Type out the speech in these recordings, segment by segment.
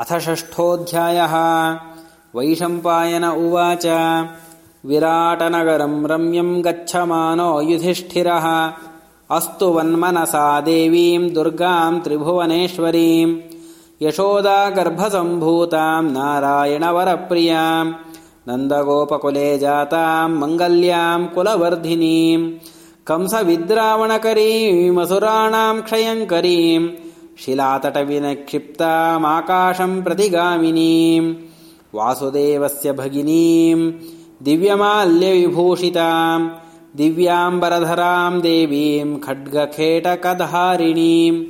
अथ षष्ठोऽध्यायः। वैशम्पायन उवाच। विराटनगरम् रम्यम् गच्छमानो युधिष्ठिरः। अस्तु वन्मनसा देवीम् दुर्गाम् त्रिभुवनेश्वरीम् यशोदागर्भसम्भूताम् नारायणवरप्रियाम् नन्दगोपकुले जाताम् मङ्गल्याम् कुलवर्धिनीम् कंसविद्रावणकरीमसुराणाम् क्षयङ्करीम् शिलातटविनक्षिप्तामाकाशम् प्रतिगामिनीम् वासुदेवस्य भगिनीम् दिव्यमाल्यविभूषिताम् दिव्याम्बरधराम् देवीम् खड्गखेटकधारिणीम्।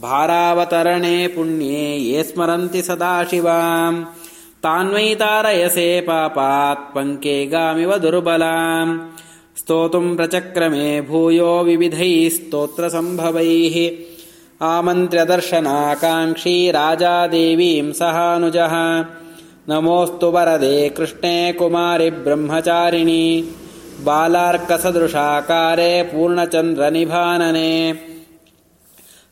भारावतरणे पुण्ये ये स्मरन्ति सदाशिवाम्। तान्वैतारयसे पापात् पङ्के गामिव दुर्बलाम्। स्तोतुम् प्रचक्रमे भूयो विविधैः स्तोत्रसम्भवैः आमन्त्र्यदर्शनाकाङ्क्षी राजा देवीम् सहानुजः। नमोऽस्तु वरदे कृष्णे कुमारि ब्रह्मचारिणि। बालार्कसदृशाकारे पूर्णचन्द्रनिभानने।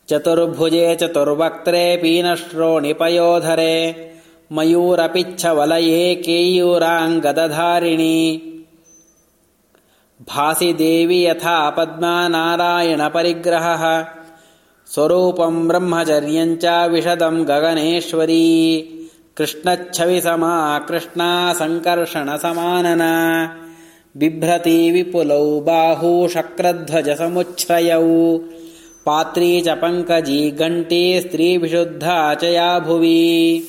चतुर्भुजे चतुर्वक्त्रे पीनश्रोणिपयोधरे। मयूरपिच्छवलये केयूराङ्गदधारिणि। भासि देवि यथा पद्मा नारायणपरिग्रहः स्वरूपम् ब्रह्मचर्यम् च विशदम् गगनेश्वरी। कृष्णच्छविसमा कृष्णा सङ्कर्षणसमानना बिभ्रती विपुलौ बाहू शक्रध्वजसमुच्छ्रयौ पात्री च पङ्कजी घण्टी स्त्रीविशुद्धा च या भुवि